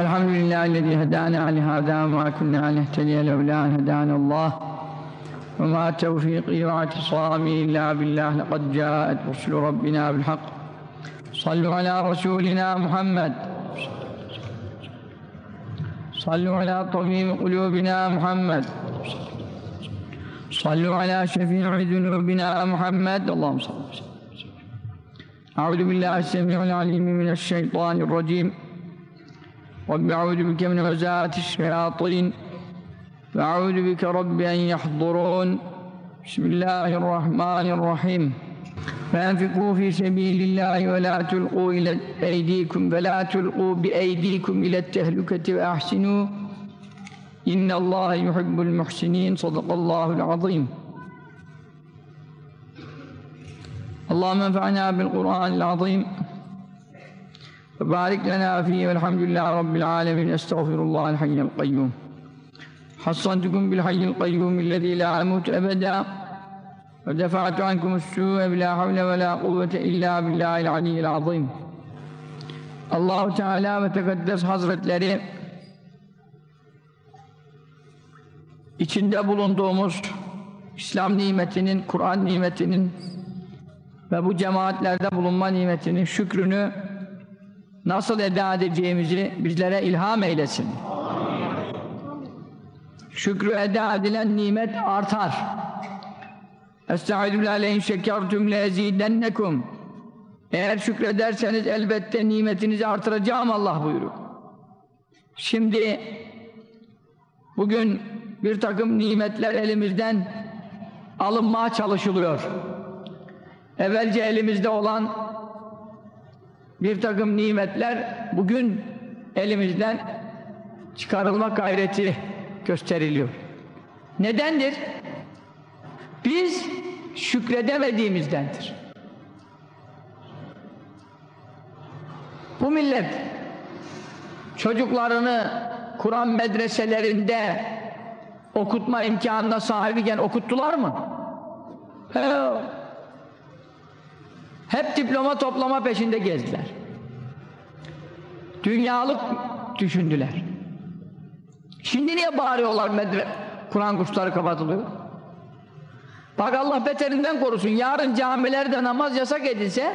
الحمد لله الذي هدانا لهذا وما كنا نهتدي لولا أن هدانا الله. وما توفيقي واعتصامي إلا بالله لقد جاءت رسل ربنا بالحق. صلوا على رسولنا محمد. صلوا على طبيب قلوبنا محمد. صلوا على شفيع ذنوبنا محمد. اللهم صل وسلم. أعوذ بالله السميع العليم من الشيطان الرجيم. رب أعوذ بك من غزات الشياطين. وأعوذ بك رب أن يحضرون. بسم الله الرحمن الرحيم. فأنفقوا في سبيل الله ولا تلقوا إلى أيديكم فلا تلقوا بأيديكم إلى التهلكة وأحسنوا. إن الله يحب المحسنين. صدق الله العظيم. اللهم انفعنا بالقرآن العظيم. وبارك لنا فيه والحمد لله رب العالمين استغفر الله الحي القيوم حصنتكم بالحي القيوم الذي لا أموت أبدا ودفعت عنكم السوء بلا حول ولا قوة إلا بالله العلي العظيم Allahu Teala ve Tekaddes Hazretleri içinde bulunduğumuz İslam nimetinin, Kur'an nimetinin ve bu cemaatlerde bulunma nimetinin şükrünü nasıl eda edeceğimizi bizlere ilham eylesin. Şükrü eda edilen nimet artar. Estaizu billahi in şekertum lezidennekum. Eğer şükrederseniz elbette nimetinizi artıracağım Allah buyuruyor. Şimdi bugün bir takım nimetler elimizden alınmaya çalışılıyor. Evvelce elimizde olan bir takım nimetler bugün elimizden çıkarılma gayreti gösteriliyor. Nedendir? Biz şükredemediğimizdendir. Bu millet çocuklarını Kur'an medreselerinde okutma imkanına sahibiken okuttular mı? He. Hep diploma toplama peşinde gezdiler. Dünyalık düşündüler. Şimdi niye bağırıyorlar medre Kur'an kursları kapatılıyor? Bak Allah beterinden korusun. Yarın camilerde namaz yasak edilse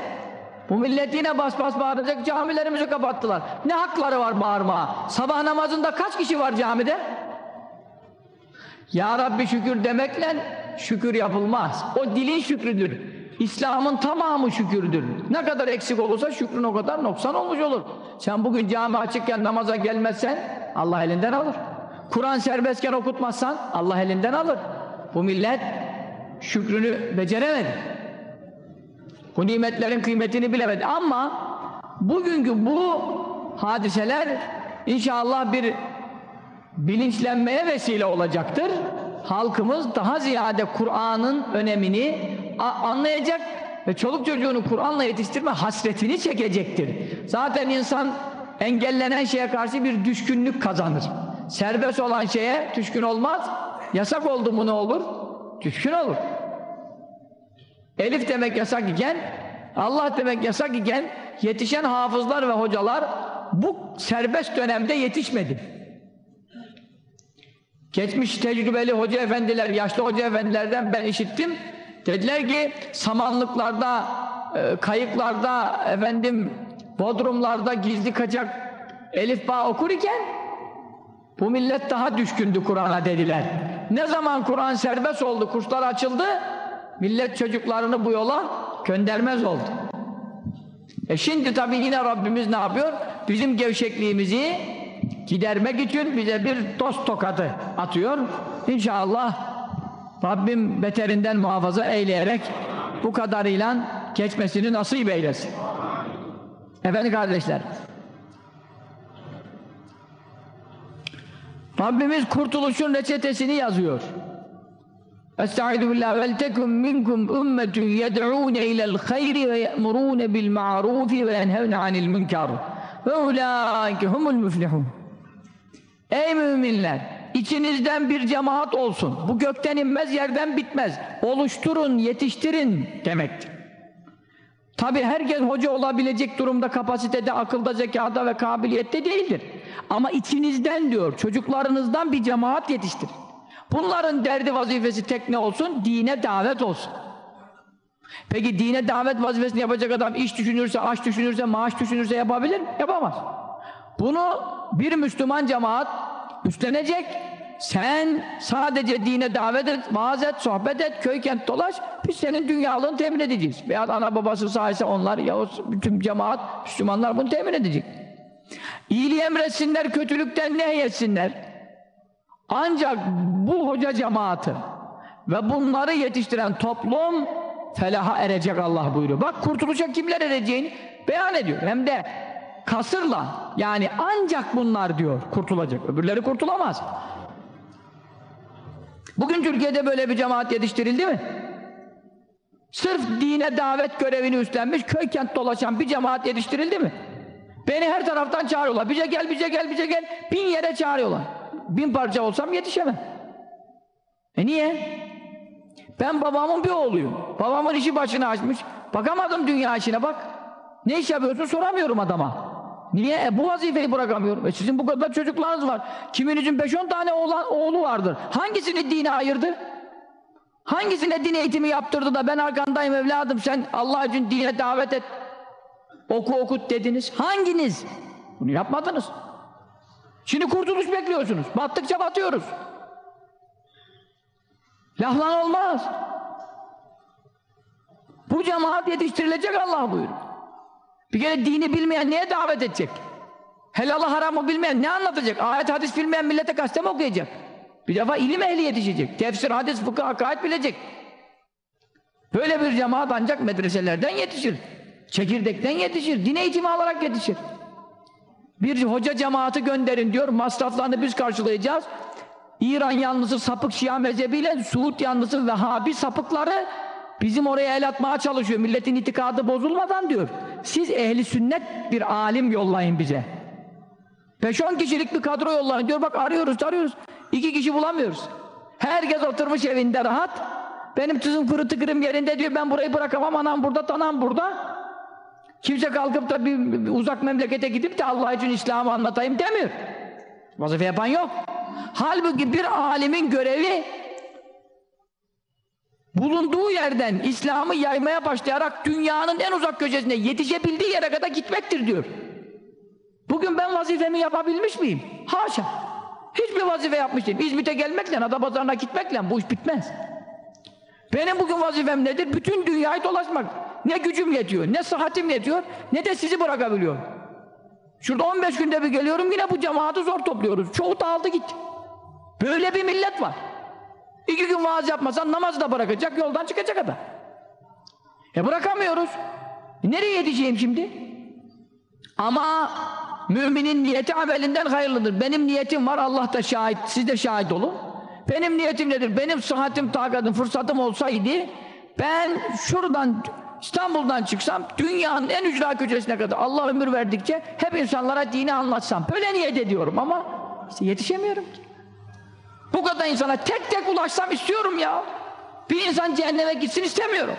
bu millet yine bas bas bağıracak camilerimizi kapattılar. Ne hakları var bağırmaya? Sabah namazında kaç kişi var camide? Ya Rabbi şükür demekle şükür yapılmaz. O dilin şükrüdür. İslam'ın tamamı şükürdür. Ne kadar eksik olursa şükrün o kadar noksan olmuş olur. Sen bugün cami açıkken namaza gelmezsen Allah elinden alır. Kur'an serbestken okutmazsan Allah elinden alır. Bu millet şükrünü beceremedi. Bu nimetlerin kıymetini bilemedi. Ama bugünkü bu hadiseler inşallah bir bilinçlenmeye vesile olacaktır. Halkımız daha ziyade Kur'an'ın önemini anlayacak ve çoluk çocuğunu Kur'an'la yetiştirme hasretini çekecektir. Zaten insan engellenen şeye karşı bir düşkünlük kazanır. Serbest olan şeye düşkün olmaz. Yasak oldu mu ne olur? Düşkün olur. Elif demek yasak iken, Allah demek yasak iken yetişen hafızlar ve hocalar bu serbest dönemde yetişmedi. Geçmiş tecrübeli hoca efendiler, yaşlı hoca efendilerden ben işittim. Dediler ki samanlıklarda, e, kayıklarda, efendim bodrumlarda gizli kaçak elif bağ okur iken bu millet daha düşkündü Kur'an'a dediler. Ne zaman Kur'an serbest oldu, kurslar açıldı, millet çocuklarını bu yola göndermez oldu. E şimdi tabii yine Rabbimiz ne yapıyor? Bizim gevşekliğimizi gidermek için bize bir dost tokadı atıyor. İnşallah Rabbim beterinden muhafaza eyleyerek bu kadarıyla geçmesini nasip eylesin. Efendim kardeşler Rabbimiz kurtuluşun reçetesini yazıyor. Estaizu billah vel tekum minkum ummetun yed'un ila'l hayri ve ye'murun bil ma'ruf ve yenhevun anil munkar ve ulaike humul müflihun. Ey müminler! İçinizden bir cemaat olsun. Bu gökten inmez, yerden bitmez. Oluşturun, yetiştirin demektir. Tabi herkes hoca olabilecek durumda, kapasitede, akılda, zekada ve kabiliyette değildir. Ama içinizden diyor, çocuklarınızdan bir cemaat yetiştir. Bunların derdi vazifesi tek ne olsun? Dine davet olsun. Peki dine davet vazifesini yapacak adam iş düşünürse, aş düşünürse, maaş düşünürse yapabilir mi? Yapamaz. Bunu bir Müslüman cemaat üstlenecek. Sen sadece dine davet et, vaaz et, sohbet et, köy kent dolaş. Biz senin dünyalığını temin edeceğiz. Veya ana babası sayesinde onlar, Yavuz, bütün cemaat, Müslümanlar bunu temin edecek. İyiliği emretsinler, kötülükten nehyetsinler. Ancak bu hoca cemaati ve bunları yetiştiren toplum felaha erecek Allah buyuruyor. Bak kurtuluşa kimler ereceğini beyan ediyor. Hem de kasırla yani ancak bunlar diyor kurtulacak. Öbürleri kurtulamaz. Bugün Türkiye'de böyle bir cemaat yetiştirildi mi? Sırf dine davet görevini üstlenmiş köy kent dolaşan bir cemaat yetiştirildi mi? Beni her taraftan çağırıyorlar. Bize gel, bize gel, bize gel. Bin yere çağırıyorlar. Bin parça olsam yetişemem. E niye? Ben babamın bir oğluyum. Babamın işi başına açmış. Bakamadım dünya işine bak. Ne iş yapıyorsun soramıyorum adama. Niye? E, bu vazifeyi bırakamıyorum. E, sizin bu kadar çocuklarınız var. Kiminizin 5-10 tane oğlan, oğlu vardır. Hangisini dine ayırdı? Hangisine din eğitimi yaptırdı da ben arkandayım evladım sen Allah için dine davet et. Oku okut dediniz. Hanginiz? Bunu yapmadınız. Şimdi kurtuluş bekliyorsunuz. Battıkça batıyoruz. Laflan olmaz. Bu cemaat yetiştirilecek Allah buyuruyor. Bir kere dini bilmeyen neye davet edecek? Helalı haramı bilmeyen ne anlatacak? Ayet hadis bilmeyen millete gazete mi okuyacak? Bir defa ilim ehli yetişecek. Tefsir, hadis, fıkıh, hakaret bilecek. Böyle bir cemaat ancak medreselerden yetişir. Çekirdekten yetişir. Din eğitimi alarak yetişir. Bir hoca cemaati gönderin diyor. Masraflarını biz karşılayacağız. İran yanlısı sapık Şia mezhebiyle Suud yanlısı Vehhabi sapıkları bizim oraya el atmaya çalışıyor. Milletin itikadı bozulmadan diyor. Siz ehli sünnet bir alim yollayın bize. 5-10 kişilik bir kadro yollayın diyor. Bak arıyoruz arıyoruz. İki kişi bulamıyoruz. Herkes oturmuş evinde rahat. Benim tuzum kuru tıkırım yerinde diyor. Ben burayı bırakamam. Anam burada, tanam burada. Kimse kalkıp da bir uzak memlekete gidip de Allah için İslam'ı anlatayım demiyor. Vazife yapan yok. Halbuki bir alimin görevi bulunduğu yerden İslam'ı yaymaya başlayarak dünyanın en uzak köşesine yetişebildiği yere kadar gitmektir diyor. Bugün ben vazifemi yapabilmiş miyim? Haşa. Hiçbir vazife yapmış değilim. İzmit'e gelmekle, Adapazarı'na gitmekle bu iş bitmez. Benim bugün vazifem nedir? Bütün dünyayı dolaşmak. Ne gücüm yetiyor, ne sıhhatim yetiyor, ne de sizi bırakabiliyorum. Şurada 15 günde bir geliyorum, yine bu cemaati zor topluyoruz. Çoğu dağıldı gitti. Böyle bir millet var. İki gün vaaz yapmasan namazı da bırakacak, yoldan çıkacak adam. E bırakamıyoruz. E nereye yetişeyim şimdi? Ama müminin niyeti amelinden hayırlıdır. Benim niyetim var, Allah da şahit, siz de şahit olun. Benim niyetim nedir? Benim sıhhatim, takatim, fırsatım olsaydı ben şuradan İstanbul'dan çıksam dünyanın en ücra köşesine kadar Allah ömür verdikçe hep insanlara dini anlatsam. Böyle niyet ediyorum ama işte yetişemiyorum ki. Bu kadar insana tek tek ulaşsam istiyorum ya. Bir insan cehenneme gitsin istemiyorum.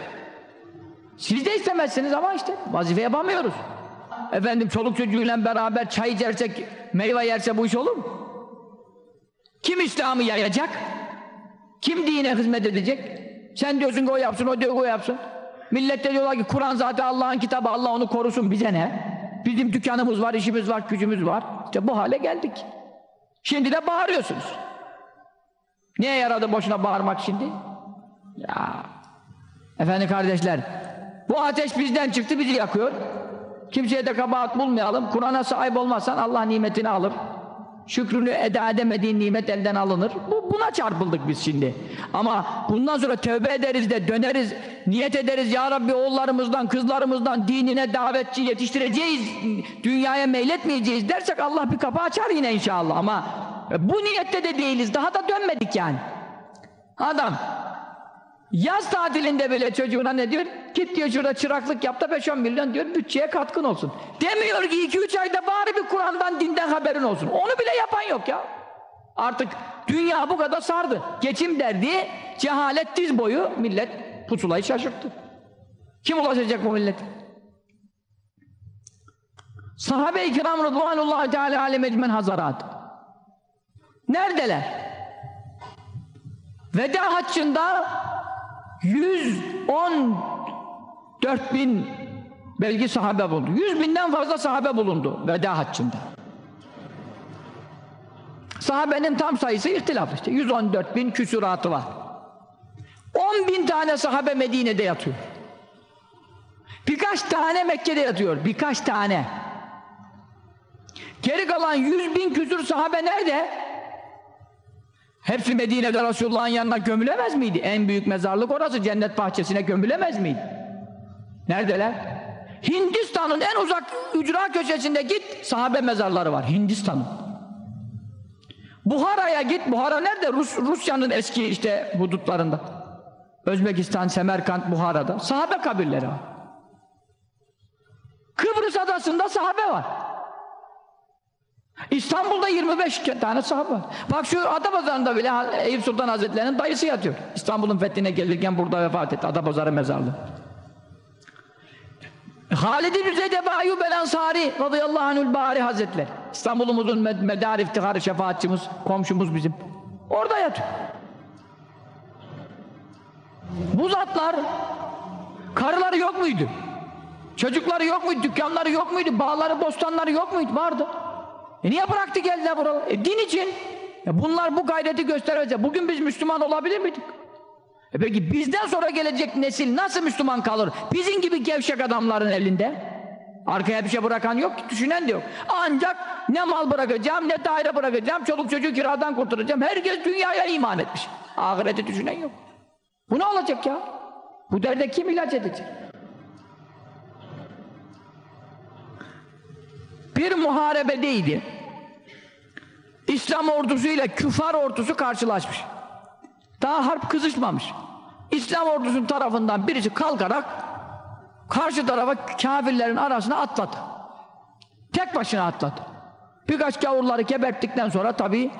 Siz de istemezsiniz ama işte vazife yapamıyoruz. Efendim çoluk çocuğuyla beraber çay içersek, meyve yerse bu iş olur mu? Kim İslam'ı yayacak? Kim dine hizmet edecek? Sen diyorsun ki o yapsın, o diyor o yapsın. Millet de diyorlar ki Kur'an zaten Allah'ın kitabı, Allah onu korusun bize ne? Bizim dükkanımız var, işimiz var, gücümüz var. İşte bu hale geldik. Şimdi de bağırıyorsunuz. Niye yaradı boşuna bağırmak şimdi? Ya. Efendim kardeşler, bu ateş bizden çıktı, bizi yakıyor. Kimseye de kabahat bulmayalım. Kur'an'a sahip olmazsan Allah nimetini alır. Şükrünü eda edemediğin nimet elden alınır. Bu, buna çarpıldık biz şimdi. Ama bundan sonra tövbe ederiz de döneriz, niyet ederiz ya Rabbi oğullarımızdan, kızlarımızdan dinine davetçi yetiştireceğiz, dünyaya meyletmeyeceğiz dersek Allah bir kapı açar yine inşallah ama bu niyette de değiliz, daha da dönmedik yani. Adam Yaz tatilinde bile çocuğuna ne diyor? Git diyor şurada çıraklık yap da 5-10 milyon diyor bütçeye katkın olsun. Demiyor ki 2-3 ayda bari bir Kur'an'dan dinden haberin olsun. Onu bile yapan yok ya. Artık dünya bu kadar sardı. Geçim derdi, cehalet diz boyu millet pusulayı şaşırttı. Kim ulaşacak bu millet? Sahabe-i kiram rıdvanullahi teala alem ecmen hazarat. Neredeler? Veda haccında 114 bin belki sahabe bulundu. 100 binden fazla sahabe bulundu veda haccında. Sahabenin tam sayısı ihtilaf işte. 114 bin küsuratı var. 10 bin tane sahabe Medine'de yatıyor. Birkaç tane Mekke'de yatıyor. Birkaç tane. Geri kalan 100 bin küsur sahabe nerede? Hepsi Medine'de Resulullah'ın yanına gömülemez miydi? En büyük mezarlık orası. Cennet bahçesine gömülemez miydi? Neredeler? Hindistan'ın en uzak ücra köşesinde git sahabe mezarları var. Hindistan'ın. Buhara'ya git. Buhara nerede? Rus, Rusya'nın eski işte hudutlarında. Özbekistan, Semerkant, Buhara'da. Sahabe kabirleri var. Kıbrıs adasında sahabe var. İstanbul'da 25 tane sahabe var. Bak şu Adapazarı'nda bile Eyüp Sultan Hazretleri'nin dayısı yatıyor. İstanbul'un fethine gelirken burada vefat etti. Adapazarı mezarlığı. Halid İbni Zeyd Ebu Ayyub el Ansari radıyallahu anhül bari hazretleri. İstanbul'umuzun med medar iftiharı şefaatçimiz, komşumuz bizim. Orada yatıyor. Bu zatlar karıları yok muydu? Çocukları yok muydu? Dükkanları yok muydu? Bağları, bostanları yok muydu? Vardı. E niye bıraktı geldiler buralara? E din için. E bunlar bu gayreti gösterecek. Bugün biz Müslüman olabilir miydik? E peki bizden sonra gelecek nesil nasıl Müslüman kalır? Bizim gibi gevşek adamların elinde. Arkaya bir şey bırakan yok ki, düşünen de yok. Ancak ne mal bırakacağım, ne daire bırakacağım, çoluk çocuğu kiradan kurtaracağım. Herkes dünyaya iman etmiş. Ahireti düşünen yok. Bu ne olacak ya? Bu derde kim ilaç edecek? Bir muharebedeydi. İslam ordusuyla küfar ordusu karşılaşmış. Daha harp kızışmamış. İslam ordusunun tarafından birisi kalkarak karşı tarafa kafirlerin arasına atladı. Tek başına atladı. Birkaç gavurları geberttikten sonra tabii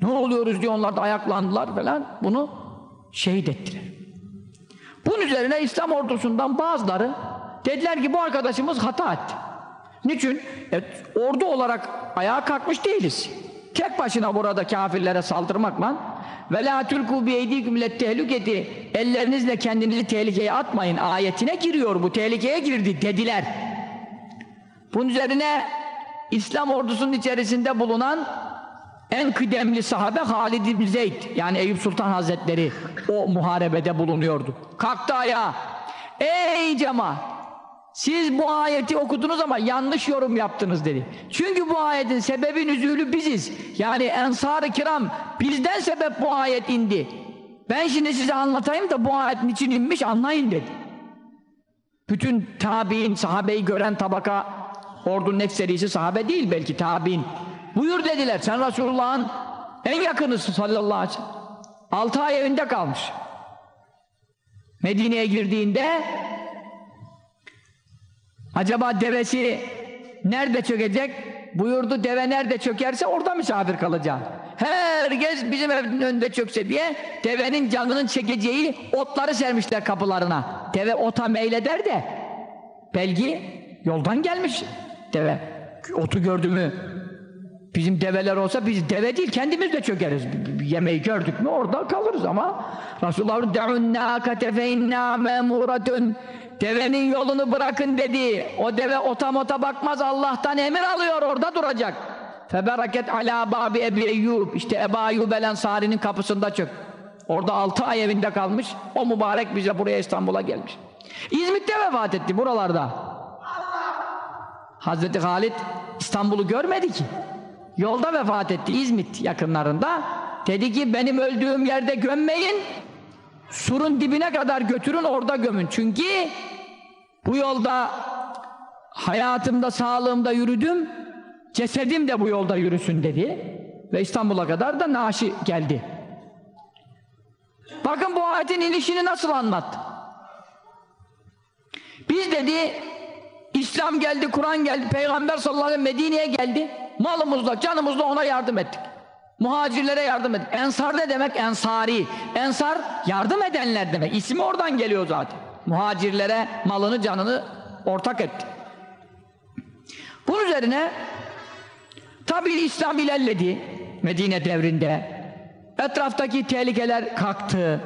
ne oluyoruz diye onlar da ayaklandılar falan bunu şehit ettiler. Bunun üzerine İslam ordusundan bazıları dediler ki bu arkadaşımız hata etti. Niçin? E, ordu olarak ayağa kalkmış değiliz. Tek başına burada kafirlere saldırmakla ve la tulku bi eydikum tehlüketi ellerinizle kendinizi tehlikeye atmayın ayetine giriyor bu tehlikeye girdi dediler. Bunun üzerine İslam ordusunun içerisinde bulunan en kıdemli sahabe Halid ibn Zeyd yani Eyüp Sultan Hazretleri o muharebede bulunuyordu. Kalktı ayağa. Ey cemaat siz bu ayeti okudunuz ama yanlış yorum yaptınız dedi. Çünkü bu ayetin sebebi nüzülü biziz. Yani ensar-ı kiram bizden sebep bu ayet indi. Ben şimdi size anlatayım da bu ayetin için inmiş anlayın dedi. Bütün tabi'in, sahabeyi gören tabaka ordunun ekserisi sahabe değil belki tabi'in. Buyur dediler sen Resulullah'ın en yakınısın sallallahu aleyhi ve sellem. Altı ay evinde kalmış. Medine'ye girdiğinde Acaba devesi nerede çökecek? Buyurdu deve nerede çökerse orada misafir kalacak. Herkes bizim evin önünde çökse diye devenin canının çekeceği otları sermişler kapılarına. Deve ota meyleder de belki yoldan gelmiş deve. Otu gördü mü bizim develer olsa biz deve değil kendimiz de çökeriz. Yemeği gördük mü orada kalırız ama Resulullah de'un nâkate fe innâ Devenin yolunu bırakın dedi. O deve ota mota bakmaz Allah'tan emir alıyor orada duracak. Feberaket ala babi Ebi Eyyub. İşte Ebu Eyyub el Ensari'nin kapısında çök. Orada altı ay evinde kalmış. O mübarek bize buraya İstanbul'a gelmiş. İzmit'te vefat etti buralarda. Hazreti Halid İstanbul'u görmedi ki. Yolda vefat etti İzmit yakınlarında. Dedi ki benim öldüğüm yerde gömmeyin. Surun dibine kadar götürün orada gömün. Çünkü bu yolda hayatımda, sağlığımda yürüdüm. Cesedim de bu yolda yürüsün dedi. Ve İstanbul'a kadar da naşi geldi. Bakın bu ayetin inişini nasıl anlattı. Biz dedi İslam geldi, Kur'an geldi, Peygamber sallallahu aleyhi ve sellem Medine'ye geldi. Malımızla, canımızla ona yardım ettik. Muhacirlere yardım ettik. Ensar ne demek? Ensari. Ensar yardım edenler demek. İsmi oradan geliyor zaten. Muhacirlere malını canını ortak etti. Bunun üzerine tabi İslam ilerledi Medine devrinde. Etraftaki tehlikeler kalktı.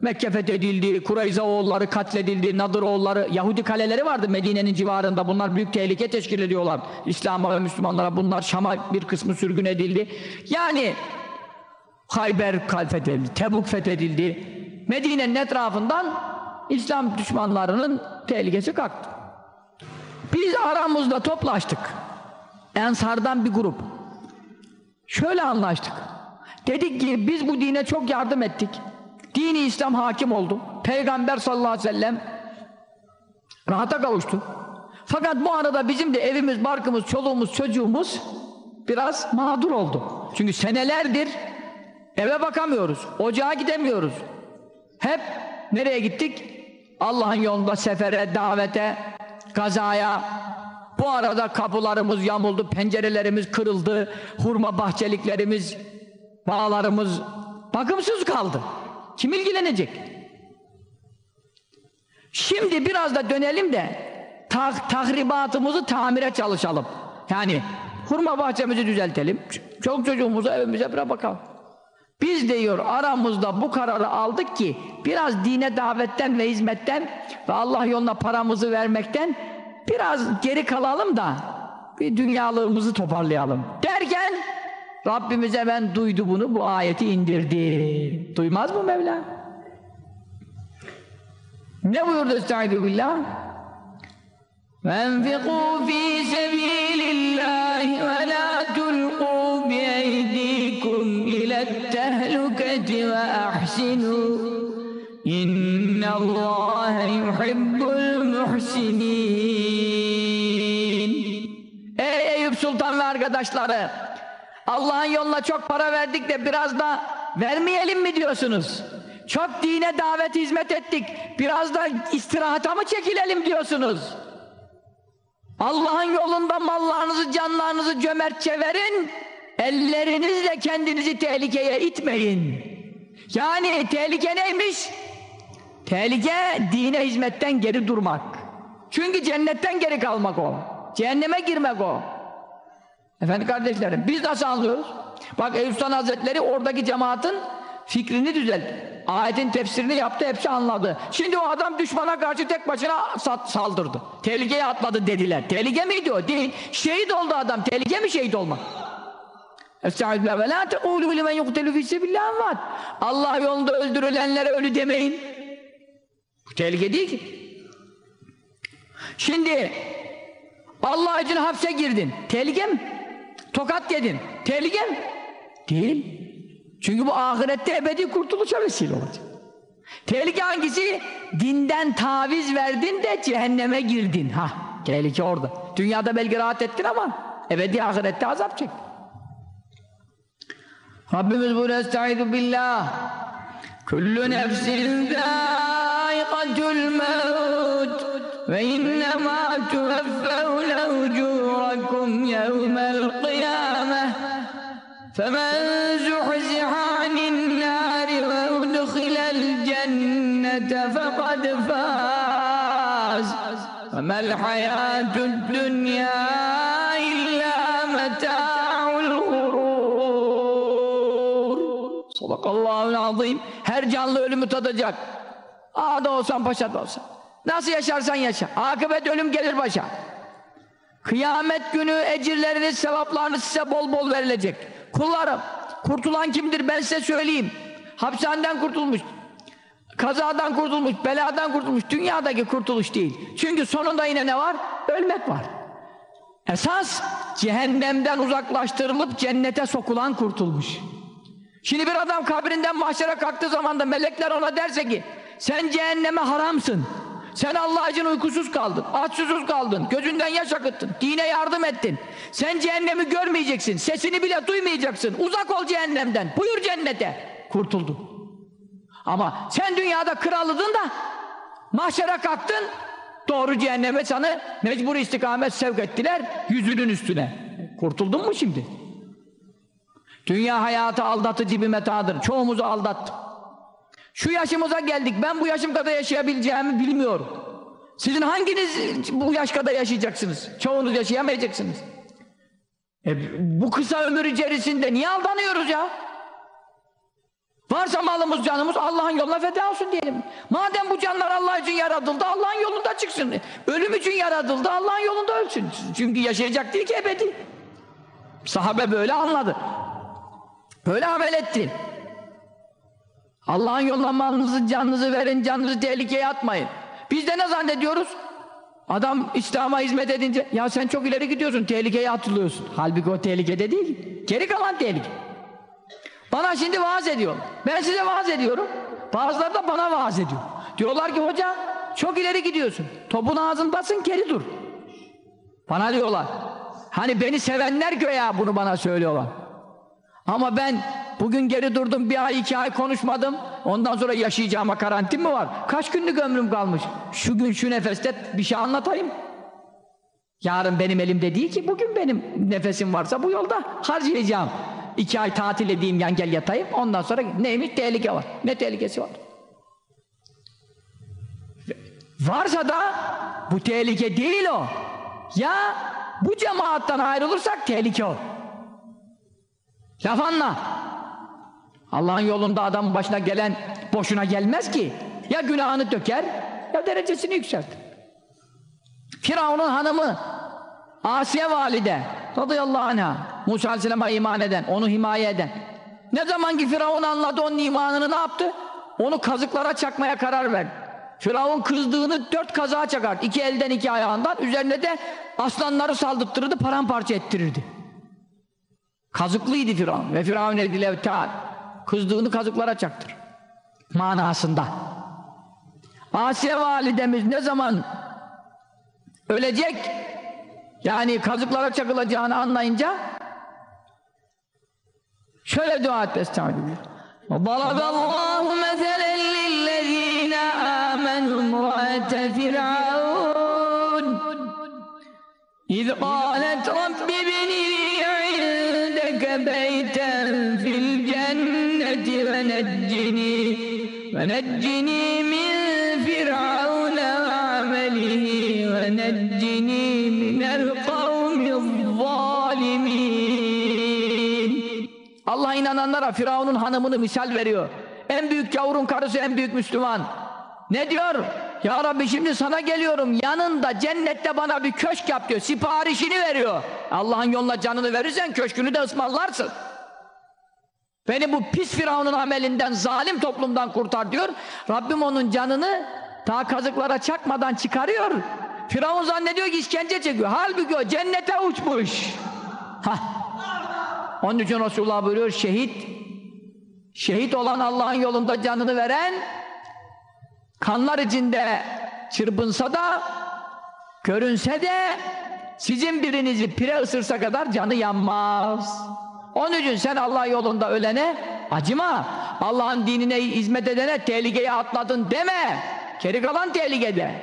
Mekke fethedildi, Kureyza oğulları katledildi, Nadır oğulları, Yahudi kaleleri vardı Medine'nin civarında. Bunlar büyük tehlike teşkil ediyorlar. İslam'a ve Müslümanlara bunlar Şam'a bir kısmı sürgün edildi. Yani Hayber fethedildi, Tebuk fethedildi. Medine'nin etrafından İslam düşmanlarının tehlikesi kalktı. Biz aramızda toplaştık. Ensardan bir grup. Şöyle anlaştık. Dedik ki biz bu dine çok yardım ettik. Dini İslam hakim oldu. Peygamber sallallahu aleyhi ve sellem rahata kavuştu. Fakat bu arada bizim de evimiz, barkımız, çoluğumuz, çocuğumuz biraz mağdur oldu. Çünkü senelerdir eve bakamıyoruz, ocağa gidemiyoruz. Hep nereye gittik? Allah'ın yolunda sefere, davete, kazaya. Bu arada kapılarımız yamuldu, pencerelerimiz kırıldı, hurma bahçeliklerimiz, bağlarımız bakımsız kaldı. Kim ilgilenecek? Şimdi biraz da dönelim de tah tahribatımızı tamire çalışalım. Yani hurma bahçemizi düzeltelim. Çok çocuğumuza evimize bir bakalım. Biz diyor aramızda bu kararı aldık ki biraz dine davetten ve hizmetten ve Allah yoluna paramızı vermekten biraz geri kalalım da bir dünyalığımızı toparlayalım. Derken Rabbimiz hemen duydu bunu, bu ayeti indirdi. Duymaz mı Mevla? Ne buyurdu Estaizu Billah? وَاَنْفِقُوا ف۪ي سَب۪يلِ اللّٰهِ وَلَا تُلْقُوا بِاَيْد۪يكُمْ اِلَى التَّهْلُكَةِ وَاَحْسِنُوا اِنَّ اللّٰهَ يُحِبُّ الْمُحْسِنِينَ Ey Eyüp Sultan ve arkadaşları! Allah'ın yoluna çok para verdik de biraz da vermeyelim mi diyorsunuz? Çok dine davet hizmet ettik. Biraz da istirahata mı çekilelim diyorsunuz? Allah'ın yolunda mallarınızı, canlarınızı cömertçe verin. Ellerinizle kendinizi tehlikeye itmeyin. Yani tehlike neymiş? Tehlike dine hizmetten geri durmak. Çünkü cennetten geri kalmak o. Cehenneme girmek o. Efendim kardeşlerim biz nasıl anlıyoruz? Bak Eyüp Sultan Hazretleri oradaki cemaatin fikrini düzeltti. Ayetin tefsirini yaptı hepsi anladı. Şimdi o adam düşmana karşı tek başına saldırdı. Tehlikeye atladı dediler. Tehlike miydi o? Değil. Şehit oldu adam. Tehlike mi şehit olmak? Estağfirullah ve la tequlu limen yuqtelu fi sabilillah Allah yolunda öldürülenlere ölü demeyin. Bu tehlike değil ki. Şimdi Allah için hapse girdin. Tehlike mi? Tokat yedin. Tehlike mi? Değil. Çünkü bu ahirette ebedi kurtuluşa vesile olacak. Tehlike hangisi? Dinden taviz verdin de cehenneme girdin. Ha, tehlike orada. Dünyada belki rahat ettin ama ebedi ahirette azap çek. Rabbimiz bu estaizu billah. Kullu nefsin zâikatul mevt ve innemâ tuveffevne ucûrakum yevmel فَمَنْ زُحْزِحَ عَنِ النَّارِ وَاُدْخِلَ الْجَنَّةَ فَقَدْ فَازَ وَمَا الْحَيَاةُ الدُّنْيَا إِلَّا مَتَاعُ الْغُرُورِ Sadakallahul azim. Her canlı ölümü tadacak. Ağda olsan paşa da olsan. Nasıl yaşarsan yaşa. Akıbet ölüm gelir başa. Kıyamet günü ecirleriniz, sevaplarınız size bol bol verilecek. Kullarım, kurtulan kimdir ben size söyleyeyim. Hapishaneden kurtulmuş, kazadan kurtulmuş, beladan kurtulmuş, dünyadaki kurtuluş değil. Çünkü sonunda yine ne var? Ölmek var. Esas cehennemden uzaklaştırılıp cennete sokulan kurtulmuş. Şimdi bir adam kabrinden mahşere kalktığı zaman da melekler ona derse ki sen cehenneme haramsın. Sen Allah için uykusuz kaldın, aç susuz kaldın, gözünden yaş akıttın, dine yardım ettin. Sen cehennemi görmeyeceksin, sesini bile duymayacaksın. Uzak ol cehennemden, buyur cennete. Kurtuldun. Ama sen dünyada krallıdın da mahşere kalktın, doğru cehenneme sana mecbur istikamet sevk ettiler yüzünün üstüne. Kurtuldun mu şimdi? Dünya hayatı aldatıcı bir metadır. Çoğumuzu aldattı. Şu yaşımıza geldik. Ben bu yaşım kadar yaşayabileceğimi bilmiyorum. Sizin hanginiz bu yaş kadar yaşayacaksınız? Çoğunuz yaşayamayacaksınız. E, bu kısa ömür içerisinde niye aldanıyoruz ya? Varsa malımız canımız Allah'ın yoluna feda olsun diyelim. Madem bu canlar Allah için yaratıldı Allah'ın yolunda çıksın. Ölüm için yaratıldı Allah'ın yolunda ölsün. Çünkü yaşayacak değil ki ebedi. Sahabe böyle anladı. Böyle amel etti. Allah'ın yoluna malınızı, canınızı verin, canınızı tehlikeye atmayın. Biz de ne zannediyoruz? Adam İslam'a hizmet edince, ya sen çok ileri gidiyorsun, tehlikeye atılıyorsun. Halbuki o tehlikede değil. Geri kalan tehlike. Bana şimdi vaaz ediyor. Ben size vaaz ediyorum. Bazıları da bana vaaz ediyor. Diyorlar ki hoca çok ileri gidiyorsun. Topun ağzındasın geri dur. Bana diyorlar. Hani beni sevenler göya bunu bana söylüyorlar. Ama ben bugün geri durdum bir ay iki ay konuşmadım. Ondan sonra yaşayacağıma karantin mi var? Kaç günlük ömrüm kalmış? Şu gün şu nefeste bir şey anlatayım. Yarın benim elimde değil ki bugün benim nefesim varsa bu yolda harcayacağım. İki ay tatil edeyim yan gel yatayım ondan sonra neymiş tehlike var. Ne tehlikesi var? Varsa da bu tehlike değil o. Ya bu cemaattan ayrılırsak tehlike o. Laf anla. Allah'ın yolunda adamın başına gelen boşuna gelmez ki. Ya günahını döker ya derecesini yükseltir. Firavun'un hanımı Asiye valide radıyallahu anh'a Musa aleyhisselama iman eden, onu himaye eden. Ne zaman ki Firavun anladı onun imanını ne yaptı? Onu kazıklara çakmaya karar verdi. Firavun kızdığını dört kazığa çakardı. İki elden iki ayağından. Üzerine de aslanları saldırttırırdı, paramparça ettirirdi. Kazıklıydı Firavun. Ve Firavun edilev teal. Kızdığını kazıklara çaktır. Manasında. Asiye validemiz ne zaman ölecek yani kazıklara çakılacağını anlayınca şöyle dua et Estağfirullah. وضرب الله مثلا للذين آمنوا امرأة فرعون إذ قالت رب ونجني من فرعون وعمله ونجني من القوم الظالمين Allah inananlara Firavun'un hanımını misal veriyor. En büyük gavurun karısı en büyük Müslüman. Ne diyor? Ya Rabbi şimdi sana geliyorum yanında cennette bana bir köşk yap diyor. Siparişini veriyor. Allah'ın yoluna canını verirsen köşkünü de ısmarlarsın. Beni bu pis Firavun'un amelinden, zalim toplumdan kurtar diyor. Rabbim onun canını ta kazıklara çakmadan çıkarıyor. Firavun zannediyor ki işkence çekiyor. Halbuki o cennete uçmuş. Hah. Onun için Resulullah buyuruyor şehit şehit olan Allah'ın yolunda canını veren kanlar içinde çırpınsa da görünse de sizin birinizi pire ısırsa kadar canı yanmaz. Onun için sen Allah yolunda ölene acıma. Allah'ın dinine hizmet edene tehlikeye atladın deme. Geri kalan tehlikede.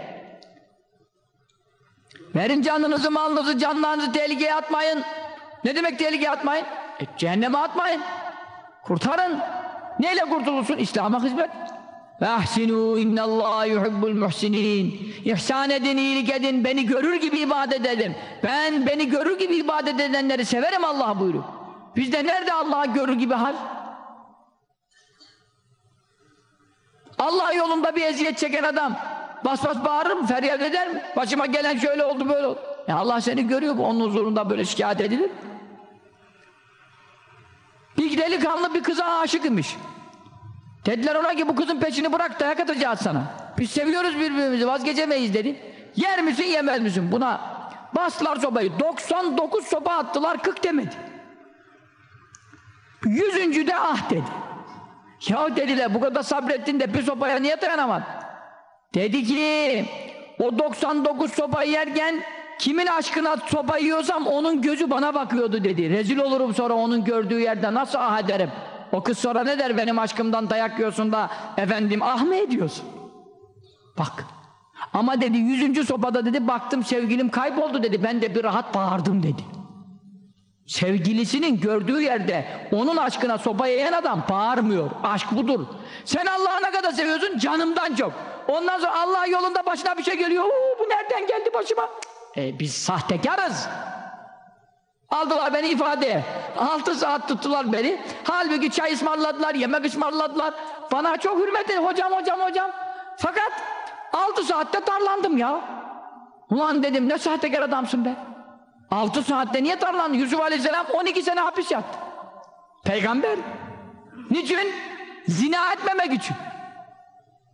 Verin canınızı, malınızı, canlarınızı tehlikeye atmayın. Ne demek tehlikeye atmayın? E, cehenneme atmayın. Kurtarın. Neyle kurtulursun? İslam'a hizmet. Ve ahsinu innallâhe yuhibbul muhsinin. İhsan edin, iyilik edin, beni görür gibi ibadet edin. Ben beni görür gibi ibadet edenleri severim Allah buyuruyor. Bizde nerede Allah'ı görür gibi hal? Allah yolunda bir eziyet çeken adam bas bas bağırır mı? Feryat eder mi? Başıma gelen şöyle oldu böyle oldu. Ya Allah seni görüyor? Onun huzurunda böyle şikayet edilir. Bir delikanlı bir kıza aşık imiş. Dediler ona ki bu kızın peşini bırak dayak atacağız sana. Biz seviyoruz birbirimizi vazgeçemeyiz dedi. Yer misin yemez misin? Buna bastılar sobayı. 99 sopa attılar 40 demedi. Yüzüncü de ah dedi. Ya dediler bu kadar sabrettin de bir sopaya niye dayanamadın? Dedi ki o 99 sopayı yerken kimin aşkına sopa yiyorsam onun gözü bana bakıyordu dedi. Rezil olurum sonra onun gördüğü yerde nasıl ah ederim? O kız sonra ne der benim aşkımdan dayak yiyorsun da efendim ah mı ediyorsun? Bak. Ama dedi yüzüncü sopada dedi baktım sevgilim kayboldu dedi. Ben de bir rahat bağırdım dedi. Sevgilisinin gördüğü yerde onun aşkına sopa yayan adam bağırmıyor. Aşk budur. Sen Allah'ı ne kadar seviyorsun? Canımdan çok. Ondan sonra Allah yolunda başına bir şey geliyor. Oo, bu nereden geldi başıma? E, biz sahtekarız. Aldılar beni ifadeye. Altı saat tuttular beni. Halbuki çay ısmarladılar, yemek ısmarladılar. Bana çok hürmet edin. Hocam, hocam, hocam. Fakat altı saatte darlandım ya. Ulan dedim ne sahtekar adamsın be. Altı saatte niye darlandın? Yusuf Aleyhisselam 12 sene hapis yattı. Peygamber. Niçin? Zina etmemek için.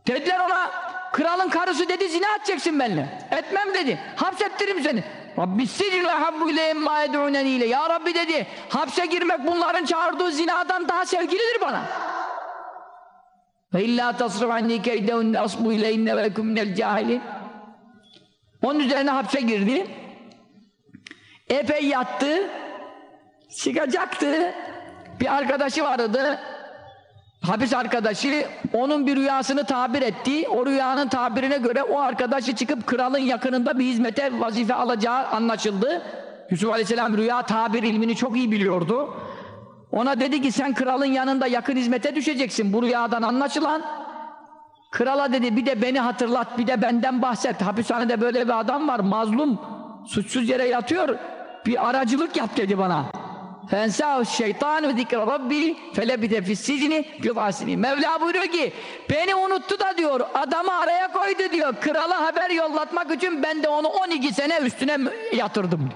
Dediler ona kralın karısı dedi zina edeceksin benimle. Etmem dedi. Hapsettiririm seni. Rabbi sicil habbu ileyhim ma ile. Ya Rabbi dedi. Hapse girmek bunların çağırdığı zinadan daha sevgilidir bana. Ve illa tasrif anni keydehunne asbu ileyhinne ve cahilin. Onun üzerine hapse girdi. Epey yattı. Çıkacaktı. Bir arkadaşı vardı. Hapis arkadaşı onun bir rüyasını tabir etti. O rüyanın tabirine göre o arkadaşı çıkıp kralın yakınında bir hizmete vazife alacağı anlaşıldı. Yusuf Aleyhisselam rüya tabir ilmini çok iyi biliyordu. Ona dedi ki sen kralın yanında yakın hizmete düşeceksin. Bu rüyadan anlaşılan. Krala dedi bir de beni hatırlat, bir de benden bahset. Hapishanede böyle bir adam var, mazlum, suçsuz yere yatıyor. Bir aracılık yap dedi bana. Fensâhu şeytanu zikre rabbi felebite fissicni bid'asini. Mevla buyuruyor ki beni unuttu da diyor adamı araya koydu diyor. Krala haber yollatmak için ben de onu 12 sene üstüne yatırdım.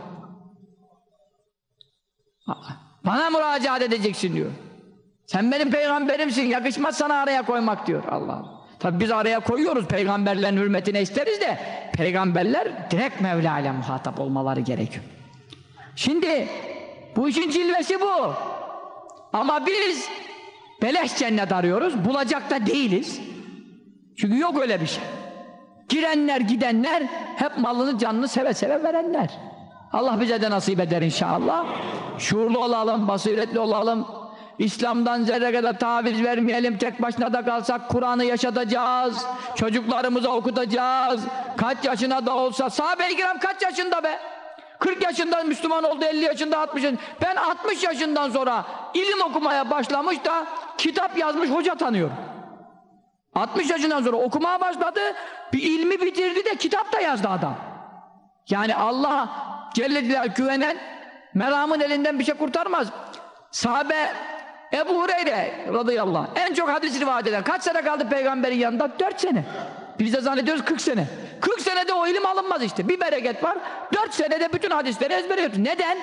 Bana müracaat edeceksin diyor. Sen benim peygamberimsin yakışmaz sana araya koymak diyor Allah. Tabi biz araya koyuyoruz peygamberlerin hürmetine isteriz de peygamberler direkt Mevla ile muhatap olmaları gerekiyor. Şimdi bu işin cilvesi bu. Ama biz beleş cennet arıyoruz. Bulacak da değiliz. Çünkü yok öyle bir şey. Girenler gidenler hep malını canını seve seve verenler. Allah bize de nasip eder inşallah. Şuurlu olalım, basiretli olalım. İslam'dan zerre kadar taviz vermeyelim. Tek başına da kalsak Kur'an'ı yaşatacağız. Çocuklarımıza okutacağız. Kaç yaşına da olsa. Sahabe-i kiram kaç yaşında be? 40 yaşında Müslüman oldu, 50 yaşında, 60 yaşında. Ben 60 yaşından sonra ilim okumaya başlamış da kitap yazmış hoca tanıyorum. 60 yaşından sonra okumaya başladı, bir ilmi bitirdi de kitap da yazdı adam. Yani Allah Celle Celaluhu güvenen meramın elinden bir şey kurtarmaz. Sahabe Ebu Hureyre radıyallahu anh en çok hadis rivayet eden kaç sene kaldı peygamberin yanında? 4 sene. Biz de zannediyoruz 40 sene. 40 senede o ilim alınmaz işte. Bir bereket var. 4 senede bütün hadisleri ezbere yaptı. Neden?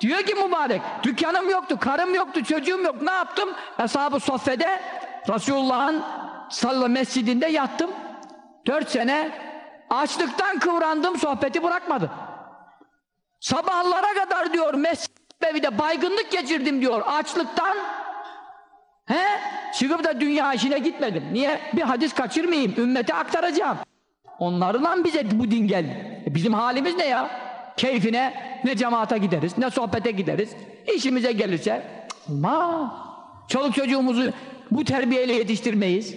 Diyor ki mübarek, dükkanım yoktu, karım yoktu, çocuğum yok. Ne yaptım? Eshab-ı sohfede Resulullah'ın sallallahu mescidinde yattım. 4 sene açlıktan kıvrandım, sohbeti bırakmadı. Sabahlara kadar diyor mescitte bir de baygınlık geçirdim diyor açlıktan. He? Çıkıp da dünya işine gitmedim. Niye? Bir hadis kaçırmayayım, ümmete aktaracağım. Onlardan bize bu din geldi. E bizim halimiz ne ya? Keyfine ne cemaate gideriz, ne sohbete gideriz. İşimize gelirse ma çoluk çocuğumuzu bu terbiyeyle yetiştirmeyiz.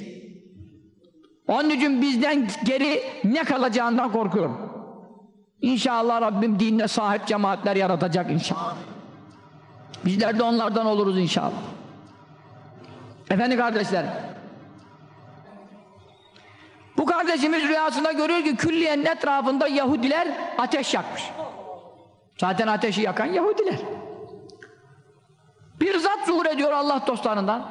Onun için bizden geri ne kalacağından korkuyorum. İnşallah Rabbim dinine sahip cemaatler yaratacak inşallah. Bizler de onlardan oluruz inşallah. Efendi kardeşler, bu kardeşimiz rüyasında görüyor ki külliyenin etrafında Yahudiler ateş yakmış. Zaten ateşi yakan Yahudiler. Bir zat zuhur ediyor Allah dostlarından.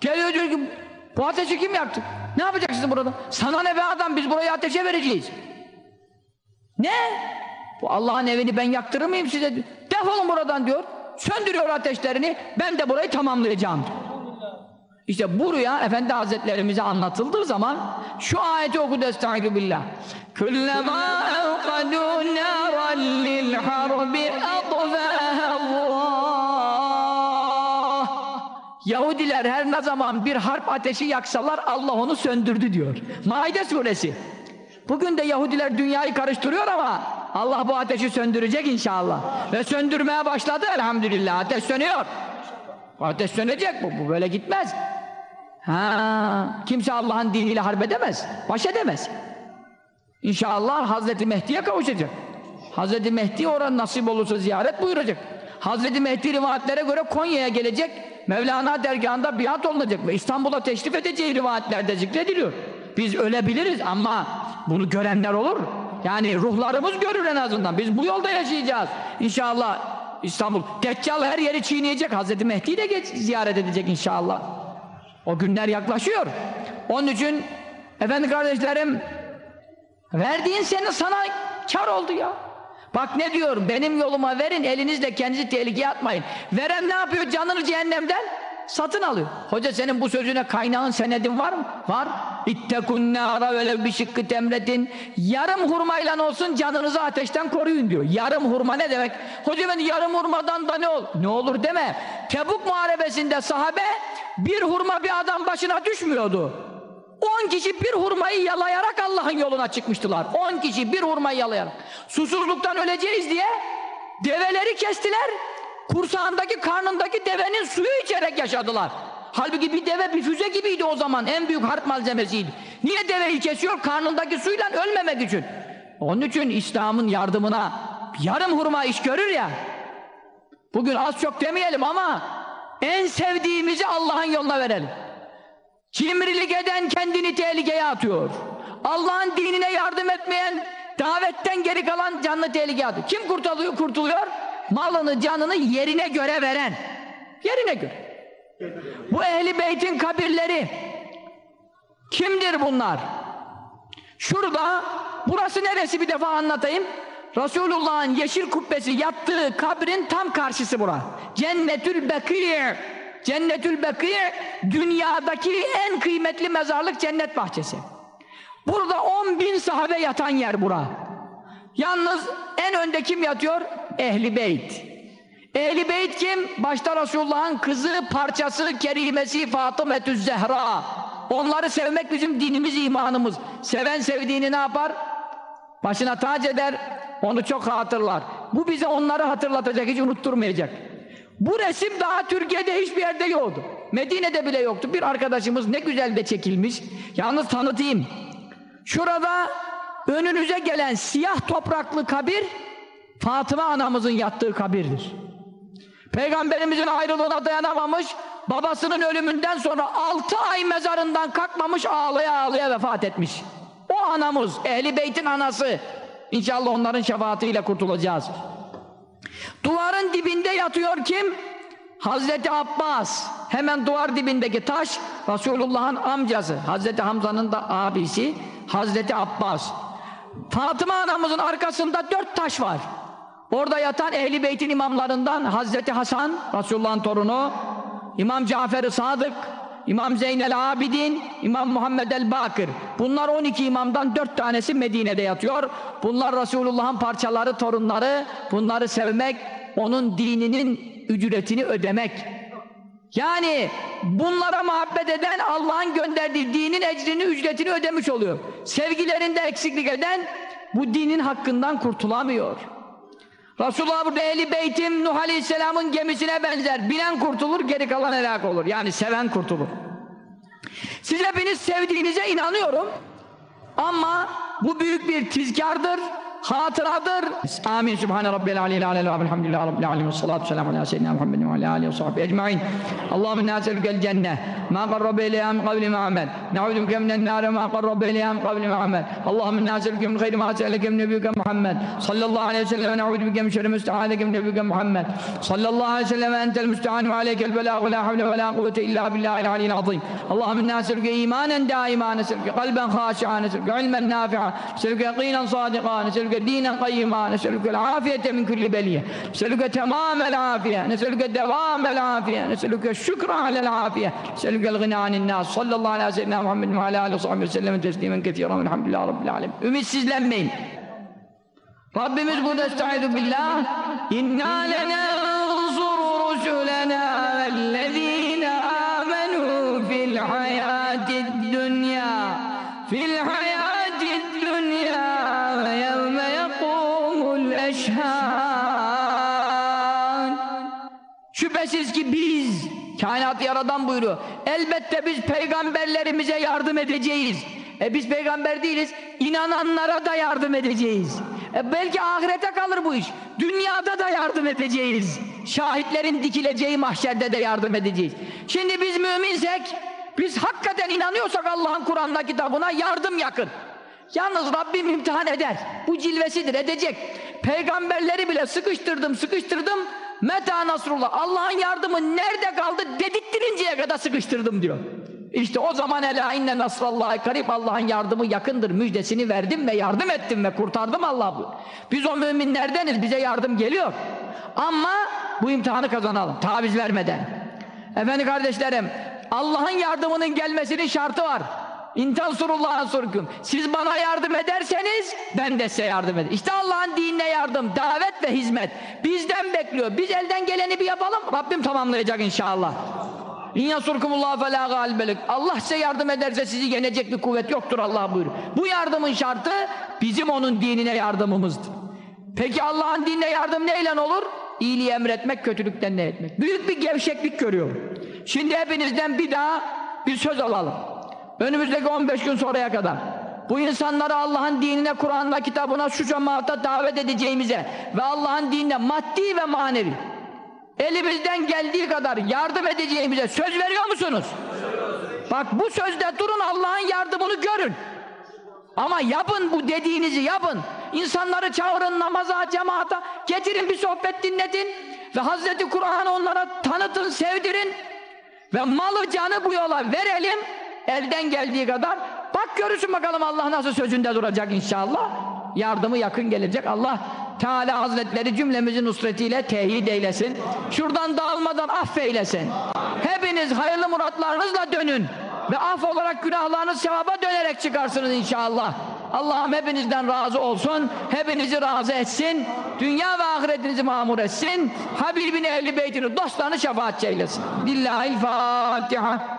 Geliyor diyor ki bu ateşi kim yaktı? Ne yapacaksınız burada? Sana ne be adam biz burayı ateşe vereceğiz. Ne? Bu Allah'ın evini ben yaktırır mıyım size? Defolun buradan diyor. Söndürüyor ateşlerini. Ben de burayı tamamlayacağım diyor. İşte bu rüya Efendi Hazretlerimize anlatıldığı zaman şu ayeti okudu estaizu billah. Kullama evkadu naran lil harbi. Yahudiler her ne zaman bir harp ateşi yaksalar Allah onu söndürdü diyor. Maide suresi. Bugün de Yahudiler dünyayı karıştırıyor ama Allah bu ateşi söndürecek inşallah. Ve söndürmeye başladı elhamdülillah. Ateş sönüyor. Ateş sönecek bu. Bu böyle gitmez. Ha, kimse Allah'ın diniyle harp edemez. Baş edemez. İnşallah Hazreti Mehdi'ye kavuşacak. Hazreti Mehdi oran nasip olursa ziyaret buyuracak. Hazreti Mehdi rivayetlere göre Konya'ya gelecek Mevlana dergahında biat olunacak ve İstanbul'a teşrif edeceği rivayetlerde zikrediliyor. Biz ölebiliriz ama bunu görenler olur. Yani ruhlarımız görür en azından. Biz bu yolda yaşayacağız. İnşallah İstanbul. Deccal her yeri çiğneyecek. Hazreti Mehdi'yi de geç, ziyaret edecek inşallah. O günler yaklaşıyor. Onun için efendi kardeşlerim verdiğin senin sana kar oldu ya. Bak ne diyor benim yoluma verin elinizle kendinizi tehlikeye atmayın. Veren ne yapıyor canını cehennemden? Satın alıyor. Hoca senin bu sözüne kaynağın senedin var mı? Var. İttekun nâra velev bir şıkkı temretin. Yarım hurmayla olsun canınızı ateşten koruyun diyor. Yarım hurma ne demek? Hoca ben yarım hurmadan da ne olur? Ne olur deme. Tebuk muharebesinde sahabe bir hurma bir adam başına düşmüyordu. 10 kişi bir hurmayı yalayarak Allah'ın yoluna çıkmıştılar. 10 kişi bir hurmayı yalayarak. Susuzluktan öleceğiz diye develeri kestiler. Kursağındaki karnındaki devenin suyu içerek yaşadılar. Halbuki bir deve bir füze gibiydi o zaman. En büyük harp malzemesiydi. Niye deveyi kesiyor? Karnındaki suyla ölmemek için. Onun için İslam'ın yardımına yarım hurma iş görür ya. Bugün az çok demeyelim ama en sevdiğimizi Allah'ın yoluna verelim. Cimrilik eden kendini tehlikeye atıyor. Allah'ın dinine yardım etmeyen davetten geri kalan canını tehlikeye atıyor. Kim kurtuluyor? Kurtuluyor. Malını, canını yerine göre veren. Yerine göre. Bu ehli beytin kabirleri kimdir bunlar? Şurada, burası neresi bir defa anlatayım. Resulullah'ın yeşil kubbesi yattığı kabrin tam karşısı bura. Cennetül Bekir. Cennetül Bekir dünyadaki en kıymetli mezarlık cennet bahçesi. Burada 10 bin sahabe yatan yer bura. Yalnız en önde kim yatıyor? Ehli Beyt. Ehli Beyt kim? Başta Resulullah'ın kızı, parçası, kerimesi Fatımetü Zehra. Onları sevmek bizim dinimiz, imanımız. Seven sevdiğini ne yapar? Başına tac eder, onu çok hatırlar. Bu bize onları hatırlatacak, hiç unutturmayacak. Bu resim daha Türkiye'de hiçbir yerde yoktu. Medine'de bile yoktu. Bir arkadaşımız ne güzel de çekilmiş. Yalnız tanıtayım. Şurada önünüze gelen siyah topraklı kabir Fatıma anamızın yattığı kabirdir. Peygamberimizin ayrılığına dayanamamış, babasının ölümünden sonra altı ay mezarından kalkmamış ağlaya ağlaya vefat etmiş. O anamız, ehli beytin anası. İnşallah onların şefaatiyle kurtulacağız. Duvarın dibinde yatıyor kim? Hazreti Abbas. Hemen duvar dibindeki taş Resulullah'ın amcası. Hazreti Hamza'nın da abisi Hazreti Abbas. Fatıma anamızın arkasında dört taş var. Orada yatan Ehli Beyt'in imamlarından Hazreti Hasan, Resulullah'ın torunu, İmam Cafer-i Sadık, İmam Zeynel Abidin, İmam Muhammed el-Bakır. Bunlar 12 imamdan 4 tanesi Medine'de yatıyor. Bunlar Resulullah'ın parçaları, torunları. Bunları sevmek, onun dininin ücretini ödemek. Yani bunlara muhabbet eden Allah'ın gönderdiği dinin ecrini, ücretini ödemiş oluyor. Sevgilerinde eksiklik eden bu dinin hakkından kurtulamıyor. Resulullah burada Ehli Beytim Nuh Aleyhisselam'ın gemisine benzer. Binen kurtulur, geri kalan helak olur. Yani seven kurtulur. Siz hepiniz sevdiğinize inanıyorum. Ama bu büyük bir tizkardır, خاطر آمين. سبحان ربي العلي الأعلى. الحمد لله رب العالمين. والصلاة والسلام على سيدنا محمد وعلى آله وصحبه أجمعين. اللهم إنا نسألك الجنة. ما قرب إليها من قبل ما عمل نعوذ بك من النار. ما قرب إليها من قبل ما عمل اللهم إنا نسألك من خير ما سألك من نبيك محمد. صلى الله عليه وسلم. ونعوذ بك من شر مستعاذك من نبيك محمد. صلى الله عليه وسلم. أنت المستعان وعليك البلاغ. ولا حول ولا قوة إلا بالله العلي العظيم. اللهم إنا نسألك إيمانا دائما. نسلك قلبا خاشعا. نسلك علما نافعا. نسلك يقينا صادقا. نسلك Neselüke dînen قيما نسألك العافية من كل بلية. نسألك تمام العافية نسألك دوام العافية نسألك الشكر على العافية. نسألك الغنى عن الناس. صلى الله على سيدنا محمد وعلى آله وصحبه وسلم تسليما كثيرا والحمد لله رب العالمين. Ümitsizlenmeyin. Rabbimiz burada estaizu billah İnna lenansuru rusulena vellezine amenu fil hayatid dünya fil hayatid biz kainat yaradan buyuruyor. Elbette biz peygamberlerimize yardım edeceğiz. E biz peygamber değiliz. inananlara da yardım edeceğiz. E belki ahirete kalır bu iş. Dünyada da yardım edeceğiz. Şahitlerin dikileceği mahşerde de yardım edeceğiz. Şimdi biz müminsek, biz hakikaten inanıyorsak Allah'ın Kur'an'ına kitabına yardım yakın. Yalnız Rabbim imtihan eder. Bu cilvesidir, edecek. Peygamberleri bile sıkıştırdım, sıkıştırdım. Meta Nasrullah. Allah'ın yardımı nerede kaldı dedirttirinceye kadar sıkıştırdım diyor. İşte o zaman ela inne nasrallahi karib Allah'ın yardımı yakındır müjdesini verdim ve yardım ettim ve kurtardım Allah'ı. Biz o müminlerdeniz bize yardım geliyor. Ama bu imtihanı kazanalım taviz vermeden. Efendim kardeşlerim Allah'ın yardımının gelmesinin şartı var. İntansurullah'a sorkum. Siz bana yardım ederseniz ben de size yardım ederim. İşte Allah'ın dinine yardım, davet ve hizmet. Bizden bekliyor. Biz elden geleni bir yapalım. Rabbim tamamlayacak inşallah. İn yasurkumullah fe la galibelek. Allah size yardım ederse sizi yenecek bir kuvvet yoktur Allah buyuruyor. Bu yardımın şartı bizim onun dinine yardımımızdır. Peki Allah'ın dinine yardım neyle olur? İyiliği emretmek, kötülükten ne etmek? Büyük bir gevşeklik görüyorum. Şimdi hepinizden bir daha bir söz alalım. Önümüzdeki 15 gün sonraya kadar. Bu insanları Allah'ın dinine, Kur'an'la, kitabına, şu cemaate davet edeceğimize ve Allah'ın dinine maddi ve manevi elimizden geldiği kadar yardım edeceğimize söz veriyor musunuz? Bak bu sözde durun Allah'ın yardımını görün. Ama yapın bu dediğinizi yapın. İnsanları çağırın namaza, cemaata, getirin bir sohbet dinletin ve Hazreti Kur'an'ı onlara tanıtın, sevdirin ve malı canı bu yola verelim elden geldiği kadar. Bak görürsün bakalım Allah nasıl sözünde duracak inşallah. Yardımı yakın gelecek. Allah Teala Hazretleri cümlemizin nusretiyle teyit eylesin. Şuradan dağılmadan affeylesin. Hepiniz hayırlı muratlarınızla dönün. Ve af olarak günahlarınız sevaba dönerek çıkarsınız inşallah. Allah'ım hepinizden razı olsun. Hepinizi razı etsin. Dünya ve ahiretinizi mamur etsin. Habibini, ehli beytini, dostlarını şefaatçi eylesin. Lillahi'l Fatiha.